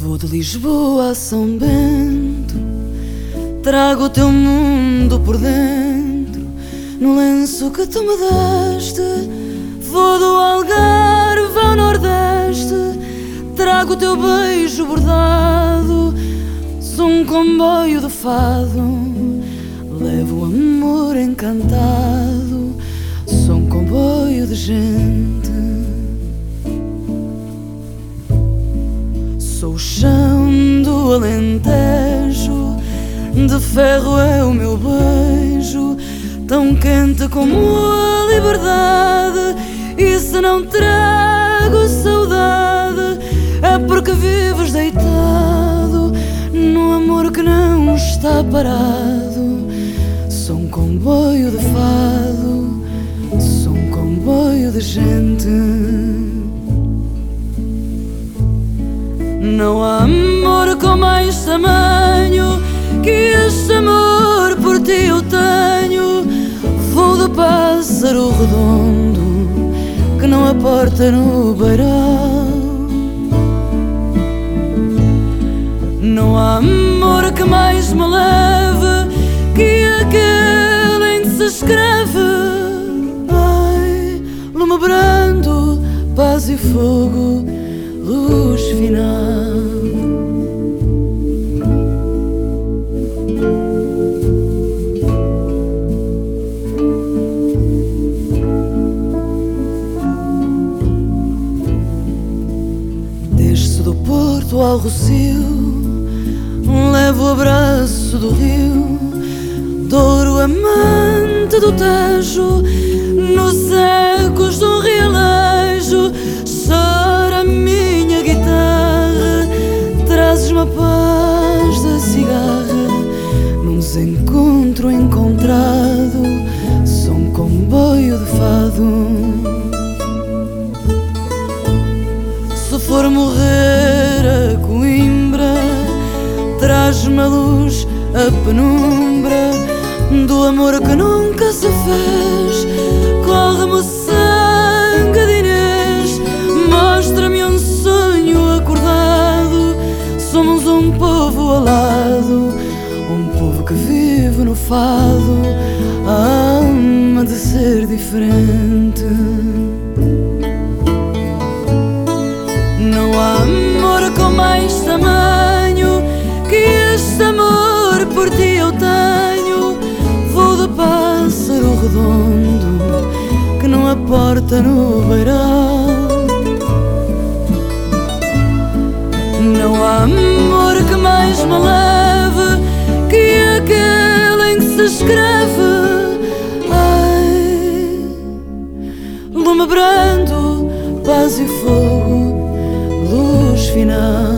Lisboa, São Bento, trago o teu mundo por dentro, no lenço que tu me deste. Vou do Algarve ao Nordeste, trago o teu beijo bordado. Sou um comboio de fado, levo o amor encantado. Sou um comboio de gente. O chão do Alentejo, de ferro é o meu beijo, tão quente como a liberdade. E se não trago saudade, é porque vives deitado no amor que não está parado. Sou um comboio de fado, sou um comboio de gente. Não há amor com mais tamanho que este amor por ti eu tenho. Vou de pássaro redondo que não aporta no beirão. Não há amor que mais me leve que aquele em que se escreve. Ai, lume brando, paz e fogo, Porto ao Rocio Levo o abraço do rio. Douro amante do Tejo Nos ecos do rialejo Chora a minha guitarra Trazes-me a paz da cigarra Num desencontro encontrado traz-me a luz, a penumbra do amor que nunca se fez. Corre-me o sangue de Inês, mostra-me um sonho acordado. Somos um povo alado, um povo que vive no fado, a alma de ser diferente. Não há amor com mais tamanho aporta no beirão. Não há amor que mais me leve que aquele em que se escreve. Ai, lume brando, paz e fogo, luz final.